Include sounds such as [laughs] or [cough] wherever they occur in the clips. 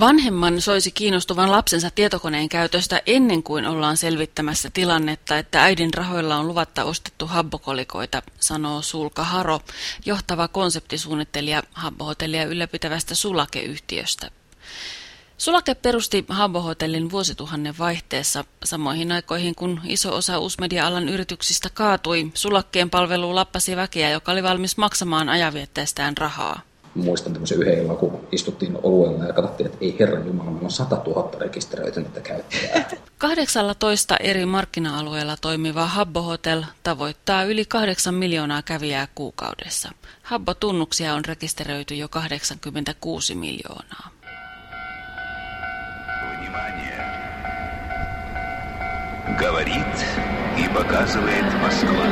Vanhemman soisi kiinnostuvan lapsensa tietokoneen käytöstä ennen kuin ollaan selvittämässä tilannetta, että äidin rahoilla on luvatta ostettu habbokolikoita, sanoo Sulka Haro, johtava konseptisuunnittelija habbohotellia ylläpitävästä sulakeyhtiöstä. Sulake perusti Habbo-hotellin vuosituhannen vaihteessa samoihin aikoihin, kun iso osa uusmedia-alan yrityksistä kaatui. Sulakkeen palvelu lappasi väkeä, joka oli valmis maksamaan ajanviettäestään rahaa muistan tämmöisen yhden illan, kun istuttiin oluella ja katsottiin, että ei herran jumala, meillä on 100 000 rekisteröitynyttä käyttäjää. [laughs] 18 eri markkina-alueella toimiva Habbo Hotel tavoittaa yli 8 miljoonaa kävijää kuukaudessa. Habbo-tunnuksia on rekisteröity jo 86 miljoonaa. Говорит и показывает Москва.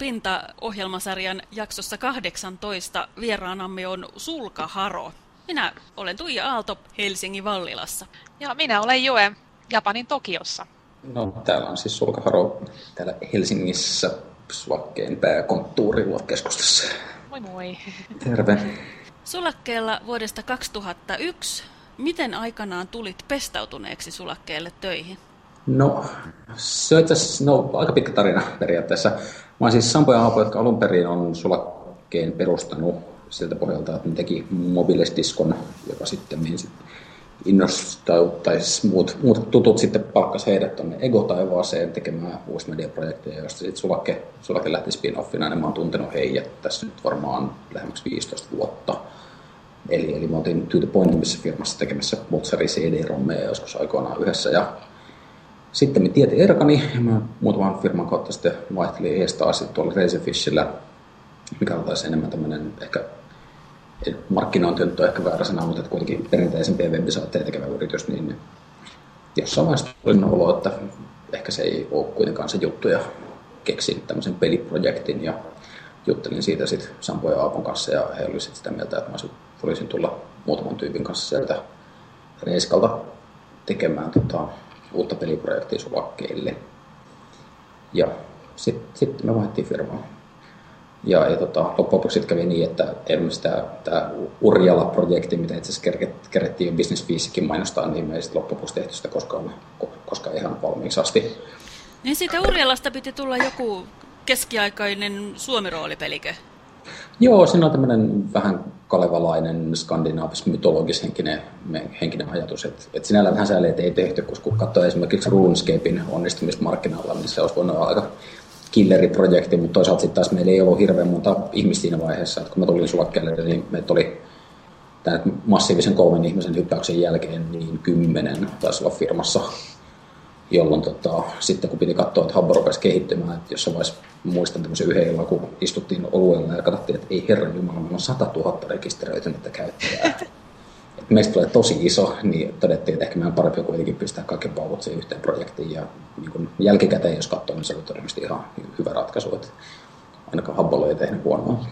Sulapinta-ohjelmasarjan jaksossa 18 vieraanamme on Sulka Haro. Minä olen Tuija Aalto Helsingin Vallilassa. Ja minä olen Joe Japanin Tokiossa. No, täällä on siis Sulka Haro täällä Helsingissä Sulakkeen pääkonttuurilla keskustassa. Moi moi. Terve. Sulakkeella vuodesta 2001. Miten aikanaan tulit pestautuneeksi Sulakkeelle töihin? No, se on no, aika pitkä tarina periaatteessa. Mä siis Sampo ja Aapo, jotka alun perin on Sulakkeen perustanut siltä pohjalta, että ne teki mobilesdiskon, joka sitten niin tai siis muut, muut tutut sitten palkkas heidät tuonne Ego-taivaaseen tekemään uusi mediaprojekteja, joista sitten Sulake, Sulake lähti spin-offina, niin mä oon tuntenut heidät tässä nyt varmaan lähemmäksi 15 vuotta. Eli, eli mä oltiin The Pointimissa firmassa tekemässä Motsari CD-rommeja joskus aikoinaan yhdessä, ja sitten me tieti Erkani, ja mä muutaman firman kautta sitten vaihtelin ees taas tuolla Razorfishillä, mikä on taas enemmän tämmöinen ehkä markkinointi on ehkä väärä sana, mutta kuitenkin perinteisempiä web-saatteja tekevä yritys, niin jossain vaiheessa tuli olo, että ehkä se ei ole kuitenkaan se juttu, ja keksin tämmöisen peliprojektin, ja juttelin siitä sitten Sampo ja Aapon kanssa, ja he olivat sitä mieltä, että mä voisin tulla muutaman tyypin kanssa sieltä Reiskalta tekemään tota, uutta peliprojektia sulakkeille. Ja sitten sit me vaihdettiin firmaa. Ja, ja tota, loppujen lopuksi kävi niin, että tämä, tämä Urjala-projekti, mitä itse asiassa kerettiin jo Business Feesikin mainostaa, niin me ei sitten loppujen lopuksi tehty sitä koskaan, koska ihan valmiiksi asti. Niin siitä Urjalasta piti tulla joku keskiaikainen suomiroolipelikö? Joo, siinä on tämmöinen vähän kalevalainen skandinaavis mytologis henkinen, ajatus. Että, että sinällään vähän sääli, että ei tehty, koska kun katsoo esimerkiksi RuneScapein onnistumista markkinoilla, niin se olisi voinut olla aika killeriprojekti, mutta toisaalta sitten taas meillä ei ollut hirveän monta ihmistä siinä vaiheessa. Että kun mä tulin sulakkeelle, niin meitä oli tämän massiivisen kolmen ihmisen hyppäyksen jälkeen niin kymmenen taisi olla firmassa jolloin tota, sitten kun piti katsoa, että Habbo rupesi kehittymään, että jossain vaiheessa muistan tämmöisen yhden illan, kun istuttiin oluella ja katsottiin, että ei herran jumala, meillä on 100 000 rekisteröitynyttä käyttäjää. [laughs] Et meistä tulee tosi iso, niin todettiin, että ehkä meidän parempi kuitenkin pistää kaikki pauvut siihen yhteen projektiin. Ja niin kun jälkikäteen, jos katsoo, niin se oli todennäköisesti ihan hyvä ratkaisu, että ainakaan Habbo ei tehnyt huonoa.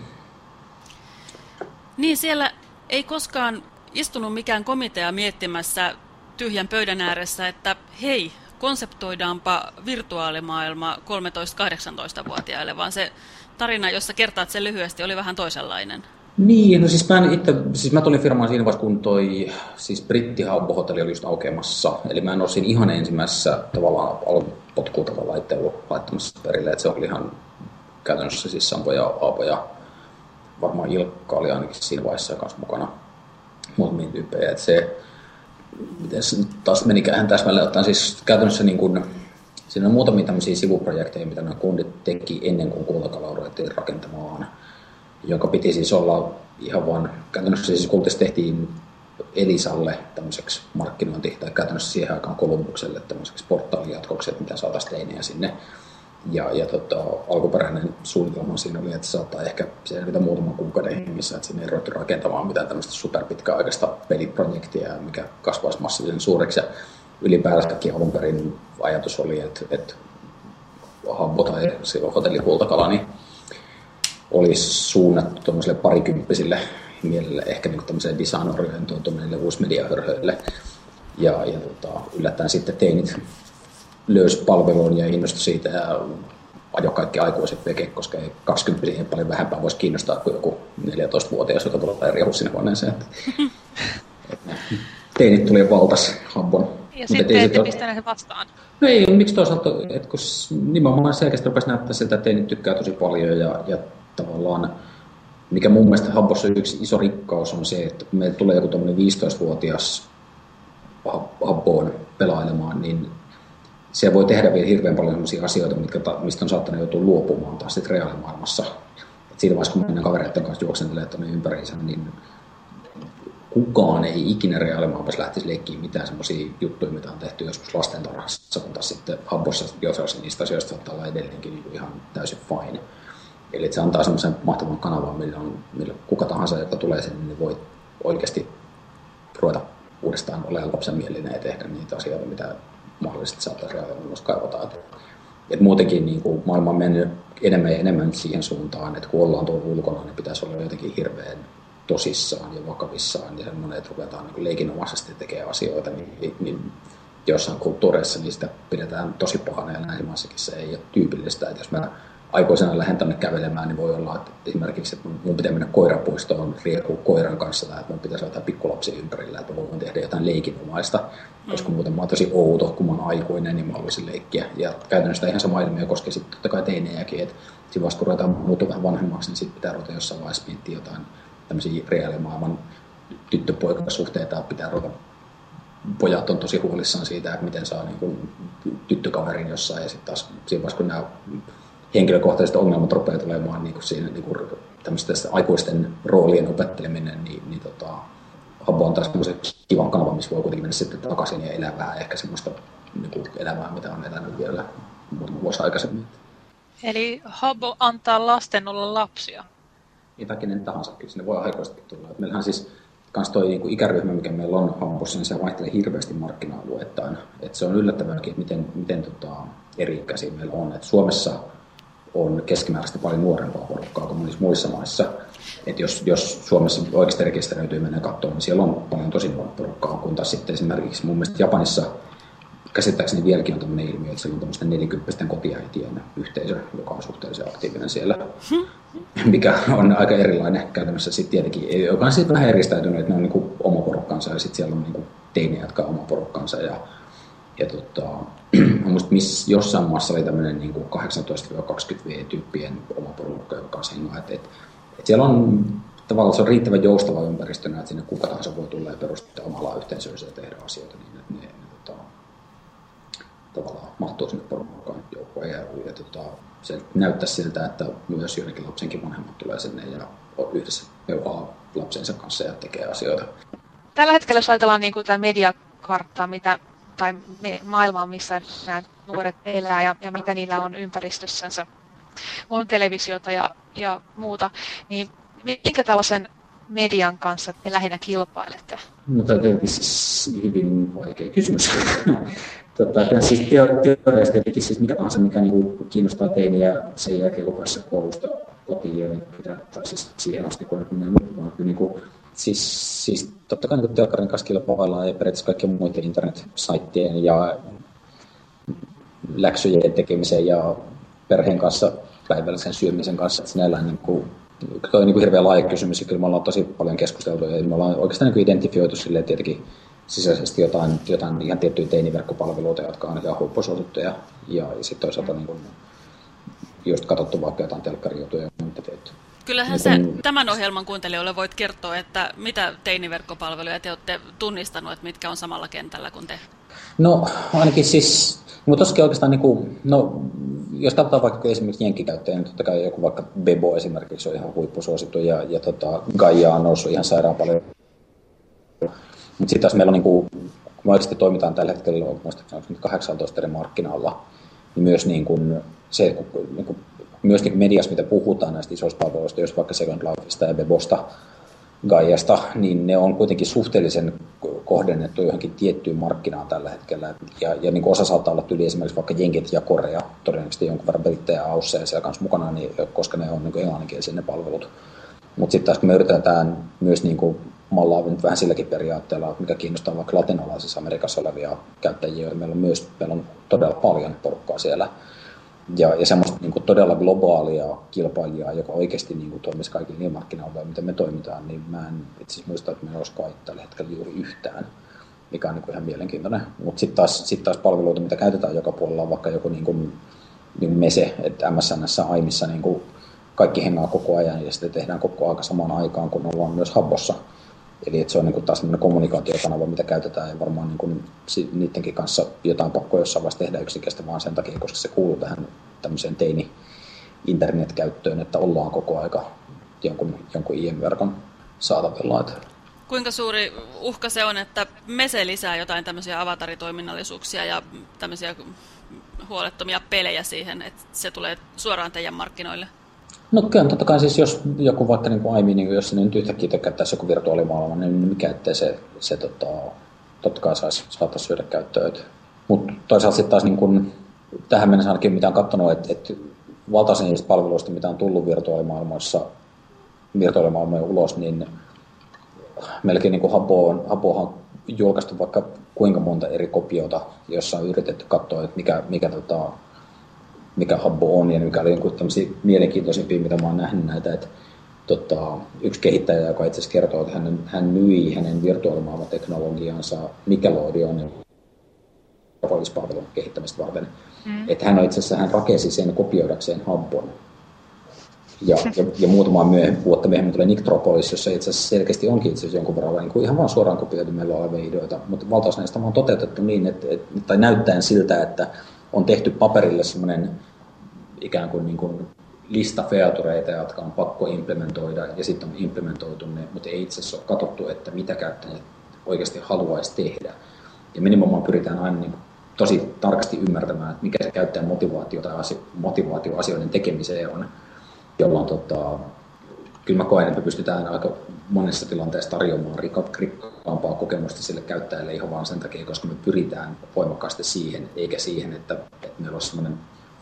Niin, siellä ei koskaan istunut mikään komitea miettimässä tyhjän pöydän ääressä, että hei, konseptoidaanpa virtuaalimaailma 13-18-vuotiaille, vaan se tarina, jossa kertaat sen lyhyesti, oli vähän toisenlainen. Niin, no siis mä, itse, siis mä tulin firmaan siinä vaiheessa, kun toi siis Hotelli oli just aukeamassa. Eli mä en ole siinä ihan ensimmäisessä tavallaan potkuutavalla laitteella laittamassa perille. Että se oli ihan käytännössä siis Sampo ja Aapo ja varmaan Ilkka oli ainakin siinä vaiheessa kanssa mukana muutamia tyyppejä. Että se, miten se nyt taas menikään? Täsmälleen ottaen, siis käytännössä niin kuin, siinä on muutamia tämmöisiä sivuprojekteja, mitä nämä kundit teki ennen kuin kultakala ruvettiin rakentamaan, joka piti siis olla ihan vaan, käytännössä siis kultista tehtiin Elisalle tämmöiseksi markkinointi, tai käytännössä siihen aikaan Kolumbukselle tämmöiseksi portaalijatkoksi, että mitä saataisiin teinejä sinne ja, ja tota, alkuperäinen suunnitelma siinä oli, että saattaa ehkä selvitä muutaman kuukauden hengissä, että sinne ei ruvettu rakentamaan mitään tämmöistä superpitkäaikaista peliprojektia, mikä kasvaisi massiivisen suureksi. Ja ylipäänsäkin alun perin ajatus oli, että, että Habbo tai silloin hotelli Kultakala, niin olisi suunnattu tuommoiselle parikymppisille mielelle, ehkä niin tämmöiselle design-orientoituneille uusmediahörhöille. Ja, ja tota, yllättäen sitten teinit löysi palveluun ja innostui siitä ja ajo kaikki aikuiset veke, koska ei 20 siihen paljon vähempää voisi kiinnostaa kuin joku 14-vuotias, joka tulee riehu sinne huoneeseen. Teinit tuli valtas hambon. Ja sitten ette pistäneet vastaan. No ei, miksi toisaalta, että kun nimenomaan selkeästi rupesi näyttää siltä, että teinit tykkää tosi paljon ja, ja tavallaan mikä mun mielestä Habbossa yksi iso rikkaus on se, että kun meille tulee joku 15-vuotias Habboon pelailemaan, niin se voi tehdä vielä hirveän paljon sellaisia asioita, mitkä, mistä on saattanut joutua luopumaan taas sitten reaalimaailmassa. Et siinä vaiheessa, kun mennään kavereiden kanssa juoksentelemaan tuonne ympäriinsä, niin kukaan ei ikinä reaalimaailmassa lähtisi leikkiin mitään sellaisia juttuja, mitä on tehty joskus lastentarhassa, kun taas sitten Habbossa jossain niistä asioista saattaa olla edelleenkin niin ihan täysin fine. Eli se antaa semmoisen mahtavan kanavan, millä, on, millä kuka tahansa, joka tulee sinne, niin voi oikeasti ruveta uudestaan olemaan lapsen mielinen ja tehdä niitä asioita, mitä mahdollisesti saattaisi reaalimaailmassa kaivata. Et, et muutenkin niin kuin maailma on mennyt enemmän ja enemmän siihen suuntaan, että kun ollaan tuolla ulkona, niin pitäisi olla jotenkin hirveän tosissaan ja vakavissaan ja semmoinen, että ruvetaan niin leikinomaisesti tekemään asioita, niin, niin jossain kulttuureissa niin sitä pidetään tosi pahana ja maissakin se ei ole tyypillistä, että jos mä aikuisena lähden tänne kävelemään, niin voi olla, että esimerkiksi että mun pitää mennä koirapuistoon riekuu koiran kanssa tai että mun pitäisi olla pikkulapsi ympärillä, että voin tehdä jotain leikinomaista, mm. koska muuten mä oon tosi outo, kun mä oon aikuinen, niin mä haluaisin leikkiä. Ja käytännössä ihan sama ilmiö koskee sitten totta kai teinejäkin, että siinä vasta kun ruvetaan muuttua vähän vanhemmaksi, niin sitten pitää ruveta jossain vaiheessa miettiä jotain tämmöisiä reaalimaailman tyttöpoikasuhteita, pitää ruveta pojat on tosi huolissaan siitä, että miten saa niin kuin, tyttökaverin jossain ja sitten taas siinä vaiheessa, kun nämä henkilökohtaiset ongelmat rupeaa tulemaan niin kuin siinä niin kuin aikuisten roolien opetteleminen, niin, niin tota, Habbo on taas semmoisen kivan kanavan, missä voi kuitenkin mennä sitten takaisin ja elää vähän ehkä semmoista niin kuin elämää, mitä on elänyt vielä muutama vuosi aikaisemmin. Eli Habbo antaa lasten olla lapsia? Mitä kenen tahansa, kyllä sinne voi aikuisesti tulla. Meillähän siis kans toi niin kuin ikäryhmä, mikä meillä on Habbossa, niin se vaihtelee hirveästi markkina-alueittain. Et se on yllättävääkin, että miten, miten tota, eri ikäisiä meillä on. Et Suomessa on keskimääräistä paljon nuorempaa porukkaa kuin monissa muissa maissa. Et jos, jos Suomessa oikeasti rekisteröityy mennä katsomaan, niin siellä on paljon tosi nuorta porukkaa, kun taas sitten esimerkiksi mun mielestä Japanissa käsittääkseni vieläkin on tämmöinen ilmiö, että siellä on tämmöisten 40 kotiäitien yhteisö, joka on suhteellisen aktiivinen siellä, [laughs] mikä on aika erilainen käytännössä sitten tietenkin, joka on sitten vähän eristäytynyt, että ne on niin oma porukkansa ja sitten siellä on niin teinejä, jotka on oma porukkansa ja ja tota, [clears throat] muista miss, jossain maassa oli tämmöinen niin 18-20V-tyyppien oma porukka, joka on että, että, että siellä on tavallaan se on riittävän joustava ympäristö, että sinne kuka tahansa voi tulla ja perustaa omalla yhteisönsä ja tehdä asioita niin, että ne, ne tota, tavallaan mahtuu sinne porukkaan joukkoon. Ja, ja tota, se näyttää siltä, että myös joidenkin lapsenkin vanhemmat tulee sinne ja yhdessä peuhaa lapsensa kanssa ja tekee asioita. Tällä hetkellä, jos ajatellaan niin kuin tämä mediakarttaa, mitä tai maailmaa, missä nämä nuoret elää ja, ja mitä niillä on ympäristössänsä. On televisiota ja, ja muuta, niin minkä tällaisen median kanssa te lähinnä kilpailette? No tämä on siis hyvin vaikea kysymys. [laughs] tota, siis teoriasta tietenkin siis mikä tahansa, mikä niinku kiinnostaa teiniä sen jälkeen, pääsee koulusta kotiin ja pitää, siis siihen asti, kun mukaan. Niin kuin, siis, siis totta kai niin telkkarin kanssa kilpaillaan ja periaatteessa kaikkien muiden internet-saittien ja läksyjen tekemiseen ja perheen kanssa päivällisen syömisen kanssa. Että sinällään niin kuin, on niin kuin hirveän laaja kysymys ja kyllä me ollaan tosi paljon keskusteltu ja me ollaan oikeastaan niin identifioitu silleen tietenkin sisäisesti jotain, jotain ihan tiettyjä teiniverkkopalveluita, jotka on ihan huippusuosittuja ja, ja sitten toisaalta niin kuin, just katsottu vaikka jotain telkkarijutuja ja muuta tehty. Kyllähän sä tämän ohjelman kuuntelijoille voit kertoa, että mitä teiniverkkopalveluja te olette tunnistanut, että mitkä on samalla kentällä kuin te? No ainakin siis, mutta tosiaan oikeastaan, niin kuin, no, jos katsotaan vaikka esimerkiksi jenkkikäyttäjä, niin totta kai joku vaikka Bebo esimerkiksi on ihan huippusuosittu ja, ja tota, Gaia on noussut ihan sairaan paljon. Mutta sitten taas meillä on, niin kuin, kun me oikeasti toimitaan tällä hetkellä, muistaakseni 18 eri markkinoilla, niin myös niin kuin, se, niin kuin, myöskin mediassa, mitä puhutaan näistä isoista palveluista, jos vaikka Second Lifeista ja Bebosta, Gaiasta, niin ne on kuitenkin suhteellisen kohdennettu johonkin tiettyyn markkinaan tällä hetkellä. Ja, ja niin kuin osa saattaa olla tyyli esimerkiksi vaikka Jenkit ja Korea, todennäköisesti jonkun verran brittejä ja Ausseja siellä kanssa mukana, niin, koska ne on niin englanninkielisiä ne palvelut. Mutta sitten taas kun me yritetään myös niin kuin mallaa nyt vähän silläkin periaatteella, mikä kiinnostaa vaikka latinalaisessa Amerikassa olevia käyttäjiä, meillä on myös meillä on todella paljon porukkaa siellä. Ja, ja semmoista niin kuin todella globaalia kilpailijaa, joka oikeasti niin kuin toimisi kaikilla niin markkinoilla, miten me toimitaan, niin mä en itse muista, että meillä olisi kai tällä hetkellä juuri yhtään, mikä on niin kuin ihan mielenkiintoinen. Mutta sitten taas, sit taas palveluita, mitä käytetään joka puolella, on vaikka joku niin kuin, niin Mese, että MSNssä, AIMissa niin kuin kaikki hengaa koko ajan ja sitten tehdään koko aika samaan aikaan, kun ollaan myös Habbossa. Eli että se on niin kuin taas kommunikaatiokanava, mitä käytetään ja varmaan niin kuin niidenkin kanssa jotain pakko jossain vaiheessa tehdä yksikästä vaan sen takia, koska se kuuluu tähän tämmöiseen teini internetkäyttöön, että ollaan koko aika jonkun, jonkun IM-verkon saatavilla. Kuinka suuri uhka se on, että Mese lisää jotain tämmöisiä avataritoiminnallisuuksia ja tämmöisiä huolettomia pelejä siihen, että se tulee suoraan teidän markkinoille? No kyllä, totta kai siis jos joku vaikka niin kuin aiemmin, niin jos se nyt yhtäkkiä käyttäisi joku virtuaalimaailma, niin mikä ettei se, se tota, totta kai saisi, saataisiin syödä käyttöön. Mutta toisaalta sitten taas niin kuin, tähän mennessä ainakin mitä on katsonut, että, että valtaosa niistä palveluista, mitä on tullut virtuaalimaailmassa, virtuaalimaailmoja ulos, niin melkein niin Hapo on, julkaistu vaikka kuinka monta eri kopiota, jossa on yritetty katsoa, että mikä, mikä tota, mikä Habbo on ja mikä oli jonkun tämmöisiä mielenkiintoisimpia, mitä mä oon nähnyt näitä, että tota, yksi kehittäjä, joka itse asiassa kertoo, että hän, hän myi hänen virtuaalimaailmateknologiansa Nickelodeonin palvelun kehittämistä varten. Mm. Että hän itse asiassa hän rakensi sen kopioidakseen Habbon. Ja, ja, ja muutama myöhemmin, vuotta myöhemmin tulee Nicktropolis, jossa itse asiassa selkeästi onkin itse asiassa jonkun verran niin kuin ihan vaan suoraan kopioitu meillä olevia ideoita, mutta valtaosa näistä on toteutettu niin, että, että, tai näyttäen siltä, että on tehty paperille semmoinen ikään kuin, niin kuin lista featureita, jotka on pakko implementoida, ja sitten on implementoitu ne, mutta ei itse asiassa ole katsottu, että mitä käyttäjät oikeasti haluaisi tehdä. Ja me nimenomaan pyritään aina niin tosi tarkasti ymmärtämään, että mikä se käyttäjän motivaatio tai asio, motivaatio asioiden tekemiseen on, jolloin tota, kyllä mä koen, että me pystytään aika monessa tilanteessa tarjoamaan rikkaampaa kokemusta sille käyttäjälle ihan vaan sen takia, koska me pyritään voimakkaasti siihen, eikä siihen, että, että meillä olisi sellainen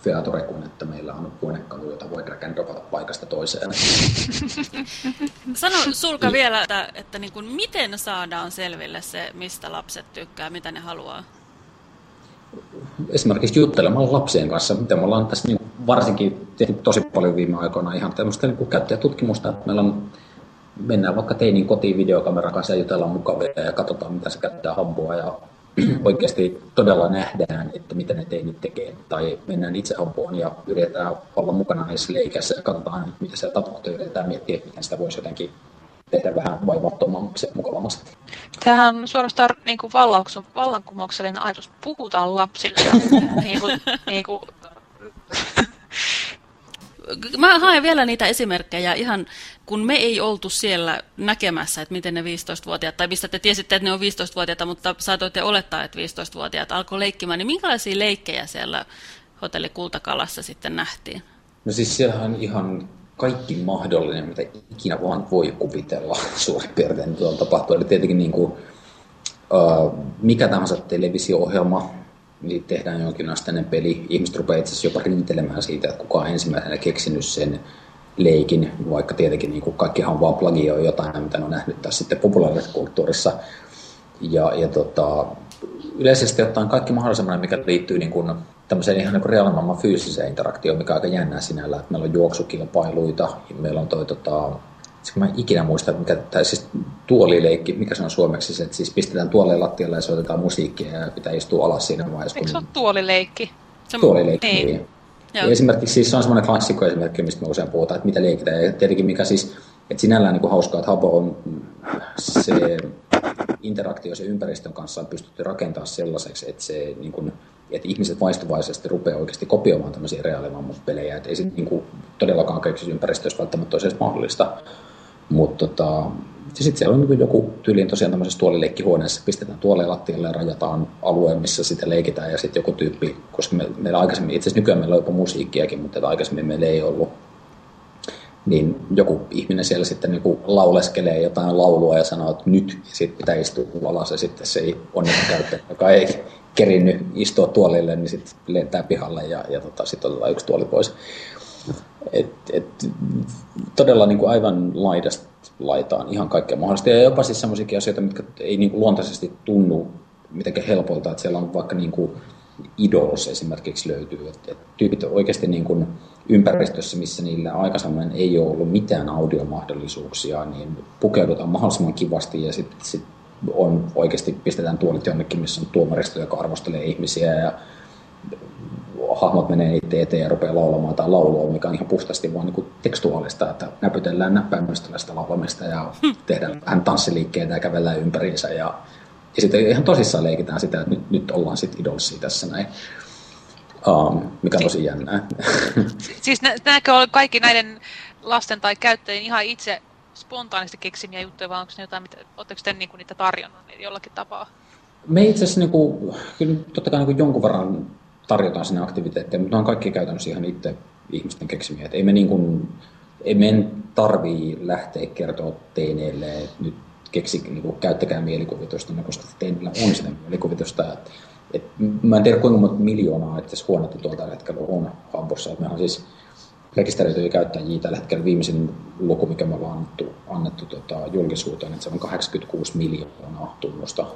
feature kuin, että meillä on huonekalu, jota voi drag dropata paikasta toiseen. [laughs] Sano Sulka vielä, että, että niin kuin, miten saadaan selville se, mistä lapset tykkää, mitä ne haluaa? Esimerkiksi juttelemalla lapsien kanssa, mitä me ollaan tässä niin varsinkin tehty tosi paljon viime aikoina ihan tämmöistä niin käyttäjätutkimusta, että meillä on mennään vaikka teinin kotiin videokameran kanssa ja jutellaan mukavia ja katsotaan, mitä se käyttää habboa ja oikeasti todella nähdään, että mitä ne teinit tekee. Tai mennään itse habboon ja yritetään olla mukana näissä leikässä ja katsotaan, mitä se tapahtuu yritetään miettiä, miten sitä voisi jotenkin tehdä vähän vaivattomammaksi ja mukavammaksi. Tämähän on suorastaan niin kuin vallankumouksellinen ajatus. Puhutaan lapsille. [laughs] niin kuin, niin kuin Mä haen vielä niitä esimerkkejä ihan, kun me ei oltu siellä näkemässä, että miten ne 15-vuotiaat, tai mistä te tiesitte, että ne on 15-vuotiaita, mutta saatoitte olettaa, että 15-vuotiaat alkoi leikkimään, niin minkälaisia leikkejä siellä hotelli Kultakalassa sitten nähtiin? No siis siellähän ihan kaikki mahdollinen, mitä ikinä vaan voi kuvitella [laughs] suurin piirtein tuolla tapahtuu. Eli tietenkin niin kuin, uh, mikä tahansa televisio-ohjelma, niin tehdään jonkinasteinen peli. Ihmiset rupeaa itse asiassa jopa rintelemään siitä, että kuka on ensimmäisenä keksinyt sen leikin, vaikka tietenkin niin kuin kaikkihan vaan plagio jotain, mitä on nähnyt tässä sitten populaarisessa kulttuurissa. Ja, ja tota, yleisesti ottaen kaikki mahdollisimman, mikä liittyy niin kuin tämmöiseen ihan niin reaalimaailman fyysiseen interaktioon, mikä on aika jännää sinällä, että meillä on juoksukilpailuita, meillä on toi tota, mä en ikinä muista, mikä, tai siis tuolileikki, mikä se on suomeksi, se, että siis pistetään tuoleen lattialle ja soitetaan musiikkia ja pitää istua alas siinä vaiheessa. Eikö se ole tuolileikki? Tuolileikki, niin. niin. Ja esimerkiksi siis se on semmoinen klassikko esimerkki, mistä me usein puhutaan, että mitä leikitään. Ja tietenkin mikä siis, että sinällään niin kuin hauskaa, että Habo on se interaktio sen ympäristön kanssa on pystytty rakentamaan sellaiseksi, että, se, niin kuin, että ihmiset vaistuvaisesti rupeaa oikeasti kopioimaan tämmöisiä reaalimaailman pelejä. Että ei se niin kuin, todellakaan kaikissa ympäristöissä välttämättä olisi edes mahdollista. Mutta tota, sitten siellä on niin joku tyyliin tosiaan tämmöisessä tuolileikkihuoneessa, pistetään tuoleja lattialle ja rajataan alue, missä sitä leikitään ja sitten joku tyyppi, koska me, meillä aikaisemmin, itse asiassa nykyään meillä on jopa musiikkiakin, mutta aikaisemmin meillä ei ollut. niin joku ihminen siellä sitten niin lauleskelee jotain laulua ja sanoo, että nyt, ja sitten pitää istua alas, ja sitten se ei onneton käyttäjä, [laughs] joka ei kerinnyt istua tuolille, niin sitten lentää pihalle ja, ja tota, sitten otetaan yksi tuoli pois. Et, et, todella niin kuin aivan laidasta laitaan ihan kaikkea mahdollista. Ja jopa siis sellaisia asioita, mitkä ei niin kuin luontaisesti tunnu mitenkään helpolta, että siellä on vaikka niin kuin Idols esimerkiksi löytyy. Et, et tyypit oikeasti niin kuin ympäristössä, missä niillä aikaisemmin ei ole ollut mitään audiomahdollisuuksia, niin pukeudutaan mahdollisimman kivasti ja sitten sit on oikeasti pistetään tuolit jonnekin, missä on tuomaristo, joka arvostelee ihmisiä ja hahmot menee niitä eteen ja rupeaa laulamaan tai laulua, mikä on ihan puhtaasti vaan niin tekstuaalista, että näpytellään näppäimistöllä sitä laulamista ja tehdään vähän tanssiliikkeitä ja kävellään ympäriinsä ja, ja sitten ihan tosissaan leikitään sitä, että nyt, nyt ollaan sitten idolsia tässä näin. Um, mikä on tosi jännää. [laughs] Siis nämäkö on kaikki näiden lasten tai käyttäjien ihan itse spontaanisti keksimiä juttuja, vai onko ne jotain, mitä, oletteko te niinku niitä tarjonnut jollakin tapaa? Me itse asiassa niinku, kyllä totta kai niinku jonkun verran tarjotaan sinne aktiviteetteja, mutta ne on kaikki käytännössä ihan itse ihmisten keksimiä. Et ei me niinku, ei meidän tarvii lähteä kertoa teineille, että nyt keksi, niinku, käyttäkää mielikuvitusta, koska teineillä on sitä mielikuvitusta. Et, et, mä en tiedä kuinka monta miljoonaa että huonetta tuolla tällä hetkellä on Hampossa. meillä on siis rekisteröityjä käyttäjiä tällä hetkellä viimeisin luku, mikä me ollaan annettu, annettu tota, julkisuuteen, että se on 86 miljoonaa tunnusta,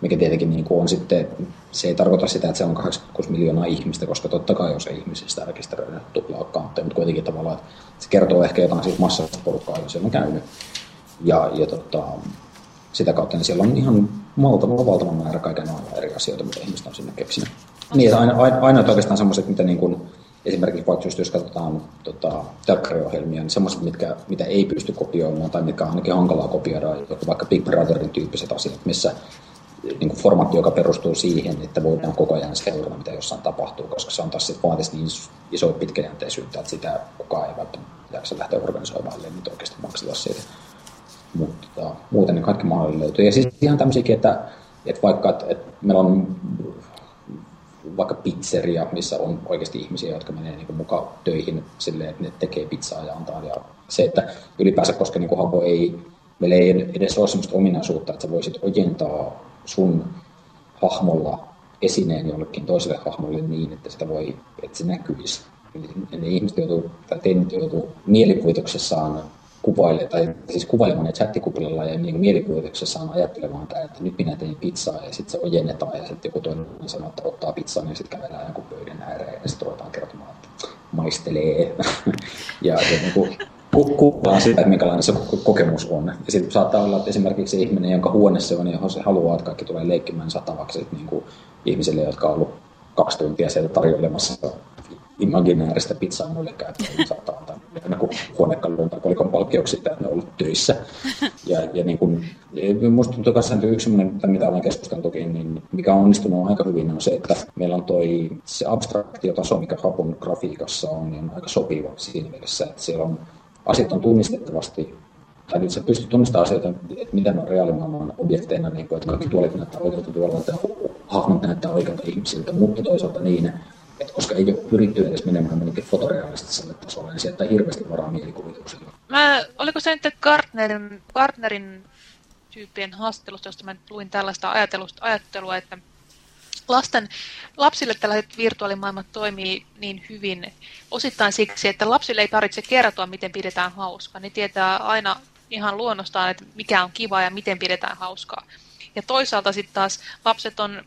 mikä tietenkin niin on sitten, se ei tarkoita sitä, että se on 86 miljoonaa ihmistä, koska totta kai on se ihmisistä rekisteröinyt tuplaa accountteja, mutta kuitenkin tavallaan, että se kertoo ehkä jotain siitä massasta porukkaa, jos on käynyt. Ja, ja tota, sitä kautta niin siellä on ihan valtava, valtava määrä kaiken eri asioita, mitä ihmiset on sinne keksinyt. Niin, aina, aina, aina oikeastaan semmoiset, mitä niin kuin, esimerkiksi vaikka just jos katsotaan tota, telkkariohjelmia, niin semmoiset, mitkä, mitä ei pysty kopioimaan tai mitkä on ainakin hankalaa kopioida, vaikka Big Brotherin tyyppiset asiat, missä niin kuin formaatti, joka perustuu siihen, että voidaan koko ajan seurata, mitä jossain tapahtuu, koska se on taas sitten vaatisi niin iso pitkäjänteisyyttä, että sitä kukaan ei välttämättä jaksa lähteä organisoimaan, ellei nyt oikeasti makseta siitä. Mutta tota, muuten niin kaikki mahdollinen löytyy. Ja siis ihan tämmöisiäkin, että, että vaikka että, että meillä on vaikka pizzeria, missä on oikeasti ihmisiä, jotka menee niin mukaan töihin silleen, että ne tekee pizzaa ja antaa. Ja se, että ylipäänsä, koska niin Habo ei, meillä ei edes ole sellaista ominaisuutta, että sä voisit ojentaa sun hahmolla esineen jollekin toiselle hahmolle niin, että sitä voi, että se näkyisi. Ne ihmiset joutuu, tai teinit joutuu mielikuvituksessaan kuvaile, tai siis kuvailemaan ne chattikuplilla ja niin mielikuvituksessaan ajattelemaan, että, että nyt minä tein pizzaa ja sitten se ojennetaan ja sitten joku toinen sanoo, että ottaa pizzaa, niin sitten kävelään joku pöydän ääreen ja sitten ruvetaan kertomaan, että maistelee. [laughs] ja, ja niin kuin, kuvaa sitä, että minkälainen se kokemus on. Ja sitten saattaa olla, että esimerkiksi se ihminen, jonka huone se on, johon se haluaa, että kaikki tulee leikkimään satavaksi niin kuin ihmisille, jotka on ollut kaksi tuntia sieltä tarjoilemassa imaginääristä pizzaa muille käyttäjille niin saattaa antaa niin huonekalun tai kolikon palkkioksi, että ne on ollut töissä. Ja, ja niin kuin, musta tuntuu myös yksi sellainen, mitä ollaan keskusteltukin, niin mikä on onnistunut aika hyvin, on se, että meillä on toi, se abstraktiotaso, mikä Hapun grafiikassa on, niin on aika sopiva siinä mielessä, että siellä on asiat on tunnistettavasti tai nyt sä pystyt tunnistamaan asioita, että mitä ne on reaalimaailman objekteina, niin kuin, että kaikki tuolit näyttää oikealta tuolalta ja hahmot näyttää oikealta ihmisiltä, mutta toisaalta niin, että koska ei ole pyritty edes menemään menekin fotorealistiselle tasolle, niin sieltä hirveästi varaa mielikuvitukselle. Mä, oliko se nyt Gartnerin, Gartnerin tyyppien haastattelusta, josta mä luin tällaista ajattelua, että lasten, lapsille tällaiset virtuaalimaailmat toimii niin hyvin osittain siksi, että lapsille ei tarvitse kertoa, miten pidetään hauskaa. Ne tietää aina ihan luonnostaan, että mikä on kiva ja miten pidetään hauskaa. Ja toisaalta sitten taas lapset on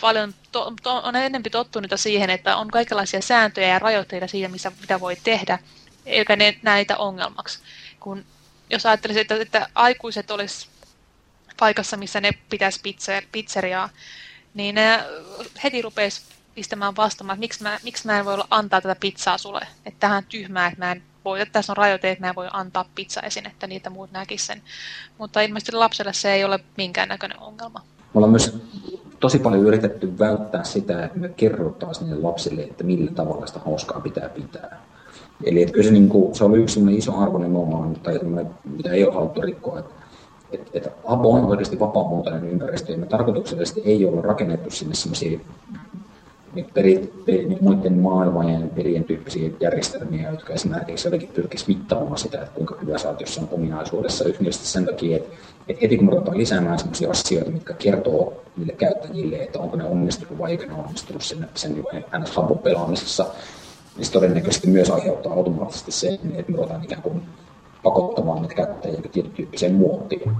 paljon, to, to, on enemmän tottuneita siihen, että on kaikenlaisia sääntöjä ja rajoitteita siitä, missä, mitä voi tehdä, eikä ne näitä ongelmaksi. Kun, jos ajattelisin, että, että aikuiset olisi paikassa, missä ne pitäisi pizzer, pizzeriaa, niin ne heti rupesi pistämään vastaamaan, että miksi mä, miksi mä en voi antaa tätä pizzaa sulle. Että tähän tyhmää, että mä en voi, että tässä on rajoite, että mä en voi antaa että niitä muut näkisi sen. Mutta ilmeisesti lapselle se ei ole minkäännäköinen ongelma. Me ollaan myös tosi paljon yritetty välttää sitä, että me kerrottaisiin niille lapsille, että millä tavalla sitä hauskaa pitää pitää. Eli että kyllä se, niin kuin, se on yksi iso arvo nimenomaan, tai mitä ei ole haluttu rikkoa, että että, että Abo on oikeasti vapaamuotoinen ympäristö, ja me tarkoituksellisesti ei ole rakennettu sinne sellaisia niin peri, peri, niin muiden maailmojen perien tyyppisiä järjestelmiä, jotka esimerkiksi jotenkin pyrkisivät mittaamaan sitä, että kuinka hyvä sä oot jossain ominaisuudessa yksinkertaisesti sen takia, että, että heti kun me ruvetaan lisäämään sellaisia asioita, mitkä kertoo niille käyttäjille, että onko ne onnistunut vai eikö ne onnistunut sen, sen ns. pelaamisessa, niin se todennäköisesti myös aiheuttaa automaattisesti sen, että me ruvetaan ikään kuin pakottamaan niitä käyttäjiä tietyn tyyppiseen muottiin.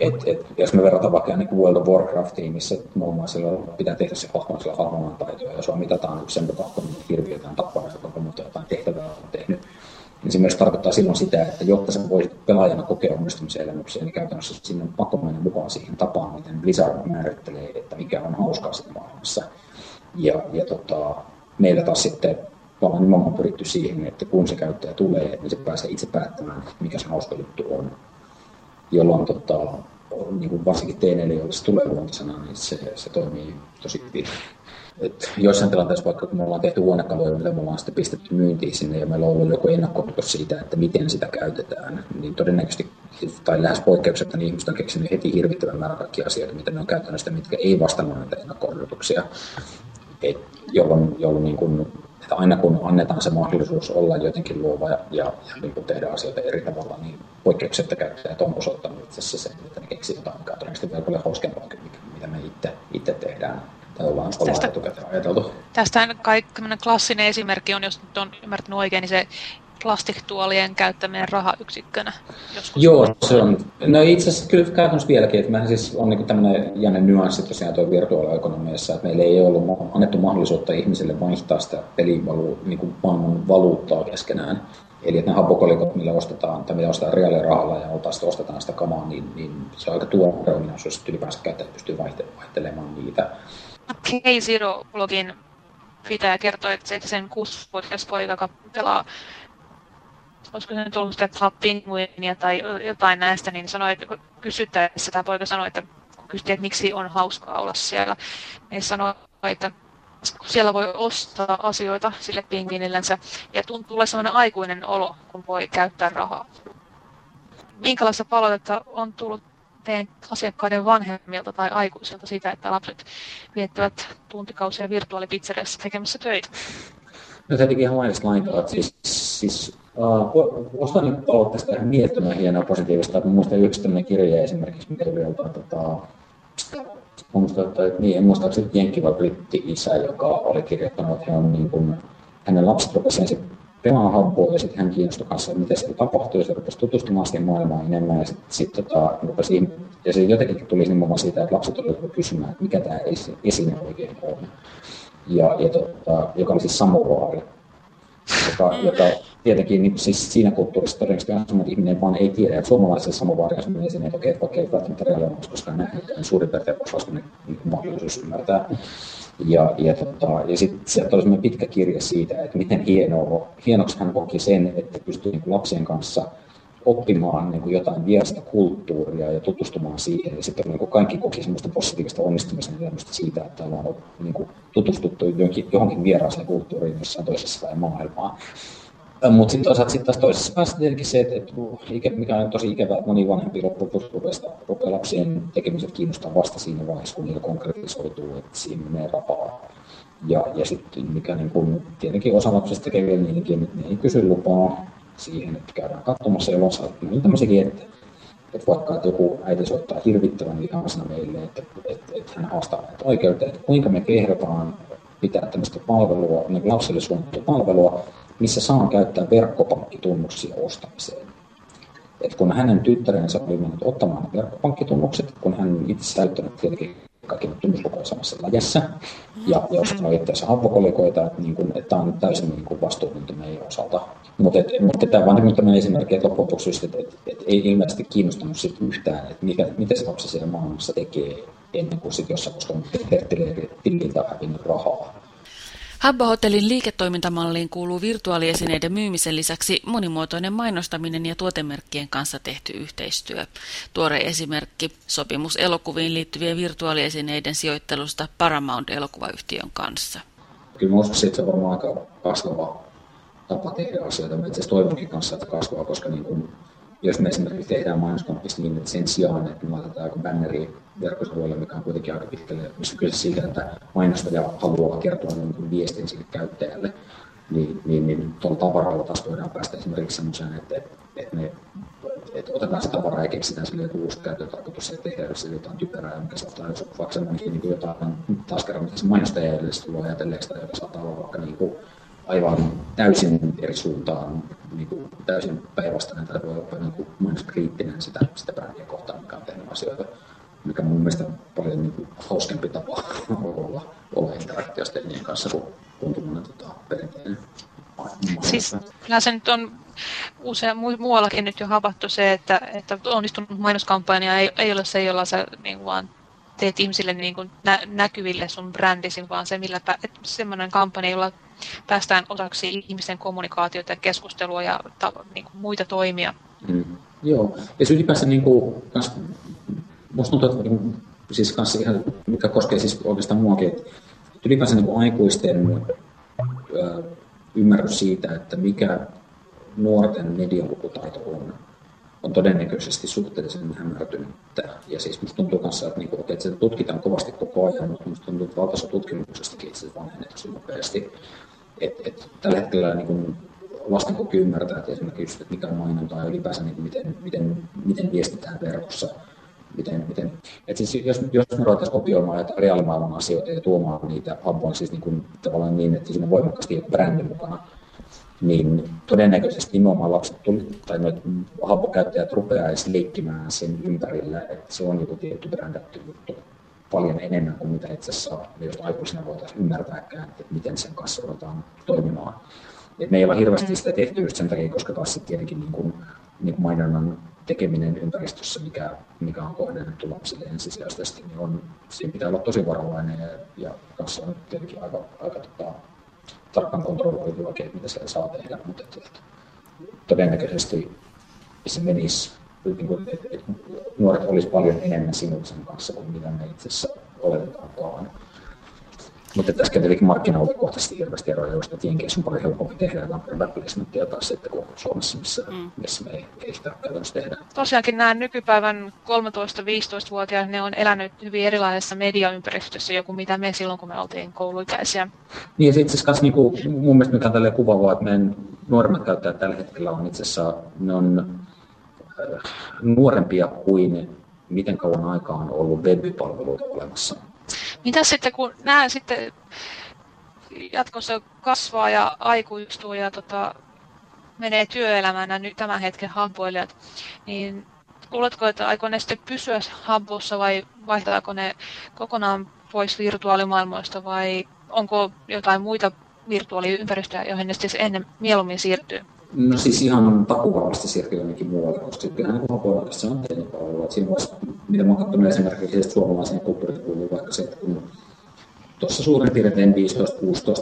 Et, et, jos me verrataan vaikka niin World of Warcraftiin, missä muun muassa pitää tehdä se hahmon sillä hahmon taitoja, ja sua mitataan sen mukaan, kun on tappanut, joka muuta jotain tehtävää on tehnyt, niin se myös tarkoittaa silloin sitä, että jotta sä voisit pelaajana kokea onnistumisen elämyksiä, niin käytännössä sinne on pakko mennä mukaan siihen tapaan, miten Blizzard määrittelee, että mikä on hauskaa siinä maailmassa. Ja, ja tota, meillä taas sitten ollaan nimenomaan pyritty siihen, että kun se käyttäjä tulee, niin se pääsee itse päättämään, mikä se hauska juttu on jolloin tota, niin kuin varsinkin teineille, joille se tulee luontaisena, niin se, se toimii tosi hyvin. Et joissain tilanteissa, vaikka kun me ollaan tehty huonekaluja, mitä me ollaan sitten pistetty myyntiin sinne ja meillä on ollut joku ennakko siitä, että miten sitä käytetään, niin todennäköisesti tai lähes poikkeuksetta niin ihmiset on keksinyt heti hirvittävän määrän kaikkia asioita, mitä ne on käyttänyt sitä, mitkä ei vastannut näitä ennakko jolloin, jolloin niin kuin että aina kun annetaan se mahdollisuus olla jotenkin luova ja, ja, ja niin kuin tehdä asioita eri tavalla, niin poikkeuksetta käyttäjät on osoittanut itse asiassa sen, että ne keksii jotain, mikä on todennäköisesti vielä paljon hauskempaa kuin mitä me itse, itse tehdään tai ollaan, ollaan tästä, etukäteen ajateltu. Tästä kaikki klassinen esimerkki on, jos nyt on ymmärtänyt oikein, niin se plastiktuolien käyttäminen rahayksikkönä joskus? Joo, se on. No itse asiassa kyllä käytännössä vieläkin, että mehän siis on niin tämmöinen jännä nyanssi tosiaan tuo virtuaaliekonomiassa, että meillä ei ollut annettu mahdollisuutta ihmisille vaihtaa sitä pelivalu, niin kuin maailman valuuttaa keskenään. Eli että ne hapokolikot, millä ostetaan, tai millä ostetaan reaalirahalla ja oltaisiin ostetaan sitä kamaa, niin, niin se on aika tuore ominaisuus, että ylipäänsä käyttäjät pystyy vaihtelemaan niitä. K-Zero-blogin pitää kertoa, että sen kuusivuotias poika pelaa olisiko se nyt ollut sitä Penguinia tai jotain näistä, niin sanoi, että kysyttäessä tämä poika sanoi, että kun kysyttiin, että miksi on hauskaa olla siellä, niin sanoi, että siellä voi ostaa asioita sille pingviinillänsä ja tuntuu sellainen aikuinen olo, kun voi käyttää rahaa. Minkälaista palautetta on tullut teidän asiakkaiden vanhemmilta tai aikuisilta siitä, että lapset viettävät tuntikausia virtuaalipizzeriassa tekemässä töitä? No se teki ihan mainista lainkaan. Siis, siis Uh, Ostan nyt tästä ihan mielettömän hienoa positiivista. Mä muistan yksi tämmöinen kirja esimerkiksi, mikä tuli joltain tota, muista, että, niin, en muista, että Jenkki vai Britti isä, joka oli kirjoittanut, että hän niin kuin, hänen lapset rupesivat ensin pelaamaan happoa ja sitten hän kiinnostui kanssa, että miten se tapahtui, ja se rupesi tutustumaan siihen maailmaan enemmän ja sitten sit, tota, rupesi, ja se jotenkin tuli nimenomaan siitä, että lapset olivat kysymään, että mikä tämä esine oikein on. Ja, ja tota, joka oli siis samovaari joka, mm. joka tietenkin niin, siis siinä kulttuurissa todennäköisesti asumat ihminen vaan ei tiedä, että suomalaisessa samovaaria on esineet, okei, okay, okei, välttämättä reaaliomassa, koska näin suurin piirtein osaisi niin mahdollisuus ymmärtää. Ja, ja, tota, ja sitten sieltä oli pitkä kirja siitä, että miten hienoa, hienoksi hän koki sen, että pystyy niin lapsien kanssa oppimaan niin kuin jotain vierasta kulttuuria ja tutustumaan siihen. Ja sitten niin kuin kaikki koki semmoista positiivista onnistumisen siitä, että ollaan niin kuin tutustuttu johonkin, johonkin vieraaseen kulttuuriin jossain toisessa päin maailmaa. Mutta sitten toisaalta sit taas toisessa päässä tietenkin se, että, että mikä on tosi ikävää, että moni vanhempi rupeaa, rupeaa lapsien tekemiset kiinnostaa vasta siinä vaiheessa, kun niillä konkretisoituu, että siinä menee rahaa. Ja, ja sitten mikä niin kun, tietenkin osa lapsista tekee niinkin, että ne ei kysy lupaa, siihen, että käydään katsomassa ja lossa. Niin tämmöisiäkin, että, että vaikka että joku äiti soittaa hirvittävän vihaisena meille, että, että, että hän haastaa näitä oikeutta, että kuinka me kehdotaan pitää tämmöistä palvelua, niin lapselle suunnattua palvelua, missä saa käyttää verkkopankkitunnuksia ostamiseen. Et kun hänen tyttärensä oli mennyt ottamaan verkkopankkitunnukset, kun hän itse täyttänyt tietenkin kaikki tunnuslukuja samassa läjässä, ja, ja ostanut itseänsä avokolikoita, että, niin kuin, että tämä on täysin niin kuin vastuullinen meidän osalta. Mutta, et, mutta tämä on niin tämmöinen esimerkki, että loppujen lopuksi just, että, että, että ei ilmeisesti kiinnostanut sit yhtään, että mikä, mitä se lapsi siellä maailmassa tekee ennen kuin sitten jossain koska on tililtä hävinnyt rahaa. Habbo-hotellin liiketoimintamalliin kuuluu virtuaaliesineiden myymisen lisäksi monimuotoinen mainostaminen ja tuotemerkkien kanssa tehty yhteistyö. Tuore esimerkki sopimus elokuviin liittyvien virtuaaliesineiden sijoittelusta Paramount-elokuvayhtiön kanssa. Kyllä minusta se on varmaan aika kasvava tapa tehdä asioita. Mä itse asiassa toivonkin kanssa, että kasvaa, koska niin kun, jos me esimerkiksi tehdään mainoskampista niin, että sen sijaan, että me laitetaan joku banneri verkkosivuilla, mikä on kuitenkin aika pitkälle, missä kyse siitä, että mainostaja haluaa kertoa niin viestin sille käyttäjälle, niin, niin, niin tuolla tavaralla taas voidaan päästä esimerkiksi sellaiseen, että, että, ne, että otetaan se tavara ja keksitään sille joku uusi käyttötarkoitus, että tehdään sille jotain typerää, mikä saattaa jos vaikka niin jotain taas kerran, mitä se mainostaja edellisesti tulee ajatelleeksi, tai joka saattaa olla vaikka niin kuin, aivan täysin eri suuntaan, niin kuin täysin päinvastainen tai voi olla niin kriittinen sitä, sitä brändiä kohtaan, mikä on tehnyt asioita, mikä on mun mielestä paljon niin kuin, hauskempi tapa [laughs] olla, olla interaktiosta niiden kanssa kuin, kuin tota, perinteinen. Siis kyllä se nyt on usein muuallakin nyt jo havaittu se, että, että onnistunut mainoskampanja ei, ei ole se, jolla sä niin vaan teet ihmisille niin kuin nä, näkyville sun brändisi, vaan se, millä pä, semmoinen kampanja, jolla päästään osaksi ihmisten kommunikaatiota ja keskustelua ja ta, niin kuin muita toimia. Mm. Joo, ja ylipäänsä niin kuin, kans, musta tuntuu, että niin siis kanssa ihan, mikä koskee siis oikeastaan muakin, että ylipäänsä niin kuin aikuisten ö, ymmärrys siitä, että mikä nuorten medialukutaito on, on todennäköisesti suhteellisen hämärtynyttä. Ja siis musta tuntuu kanssa, että, niinku, että se tutkitaan kovasti koko ajan, mutta musta tuntuu, että valtaosa tutkimuksestakin itse vanhenee tosi nopeasti. Et, et, tällä hetkellä niin kuin, lasten koki ymmärtää, että esimerkiksi että mikä on mainonta ja ylipäänsä niin miten, miten, miten viestitään verkossa. Miten, miten. Et siis jos, jos me ruvettaisiin kopioimaan reaalimaailman asioita ja tuomaan niitä habboon siis niin kuin, tavallaan niin, että siinä voimakkaasti brändi mukana, niin todennäköisesti nimenomaan lapset tuli, tai noita happokäyttäjät rupeaa edes leikkimään sen ympärillä, että se on joku tietty brändätty juttu paljon enemmän kuin mitä itse asiassa just aikuisena voitaisiin ymmärtääkään, että miten sen kanssa ruvetaan toimimaan. Et me ei ole hirveästi sitä tehty just sen takia, koska taas sitten tietenkin niin kuin, niin kuin mainonnan tekeminen ympäristössä, mikä, mikä on kohdennettu lapsille ensisijaisesti, niin on, siinä pitää olla tosi varovainen ja, ja kanssa on tietenkin aika, aika tota, tarkkaan kontrolloitu oikein, mitä siellä saa tehdä, mutta että, että todennäköisesti se menisi, niin kuin, että, nuoret olisi paljon enemmän sinun kanssa kuin mitä me itse asiassa oletetaankaan. Mutta tässä tietenkin markkinaulikohtaisesti hirveästi eroja, joista että Jenkeissä on paljon helpompi tehdä jotain backplacementia taas sitten kuin Suomessa, missä, mm. missä me ei, ei sitä käytännössä tehdä. Tosiaankin nämä nykypäivän 13-15-vuotiaat, ne on elänyt hyvin erilaisessa mediaympäristössä, joku mitä me silloin, kun me oltiin kouluikäisiä. Niin ja itse asiassa niinku, mun mielestä mikä on tälleen kuvaavaa, että meidän nuoremmat käyttäjät tällä hetkellä on itse asiassa, ne on äh, nuorempia kuin miten kauan aikaa on ollut web-palveluita olemassa. Mitä sitten, kun nämä sitten jatkossa kasvaa ja aikuistuu ja tota, menee työelämään nämä nyt tämän hetken hampoilijat, niin luuletko, että aikoo ne sitten pysyä hampossa vai vaihtaako ne kokonaan pois virtuaalimaailmoista vai onko jotain muita virtuaaliympäristöjä, joihin ne sitten ennen mieluummin siirtyy? No siis ihan takuvarmasti siirtyy jonnekin muualle, koska kyllähän se on tehnyt palvelua. Siinä vaiheessa, mitä mä oon katsonut esimerkiksi suomalaisen kulttuurikulttuuriin, vaikka se, että kun tuossa suurin piirtein 15-16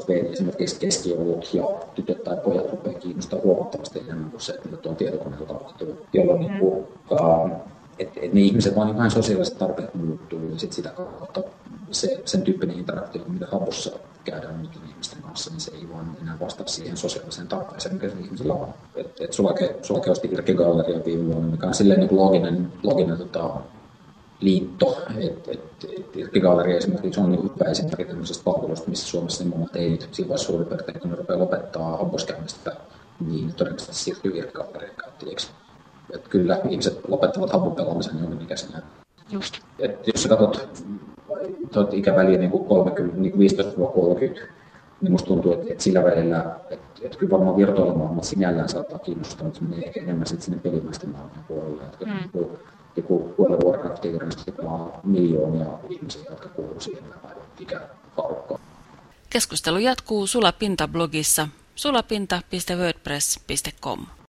V esimerkiksi keskiolut ja tytöt tai pojat rupeaa kiinnostaa huomattavasti enemmän kuin se, että tuon tietokoneella tapahtuu, jolloin niin kuin, uh, et, et ne ihmiset vaan vähän sosiaaliset tarpeet muuttuu ja sit sitä kautta se, sen tyyppinen interaktio, mitä hapussa käydään muiden ihmisten kanssa, niin se ei vaan enää vastaa siihen sosiaaliseen tarpeeseen, mikä ihmisillä on. Et, et Sulake, Sulake osti Irke Galleria viime vuonna, mikä on silleen niin looginen, looginen tota, liitto. Et, et, et Irke Galleria esimerkiksi on niin hyvä esimerkki tämmöisestä palvelusta, missä Suomessa nimenomaan teinit siinä vaiheessa suurin piirtein, kun ne rupeaa lopettaa haposkäynnistä, niin todennäköisesti siirtyy Irke Gallerian käyttäjiksi. Että kyllä ihmiset lopettavat havupelaamisen jonkin ikäisenä. Just. Et jos sä katsot tuot ikäväliä niin 30, niin 15-30, niin musta tuntuu, että, että sillä välillä, että, että kyllä varmaan virtuaalimaailma sinällään saattaa kiinnostaa, mutta se menee ehkä enemmän sitten sinne pelimäisten maailman puolelle. Että mm. joku, joku World of Warcraft on miljoonia ihmisiä, jotka kuuluu siihen ikähaukkoon. Keskustelu jatkuu Sulapinta-blogissa sulapinta.wordpress.com.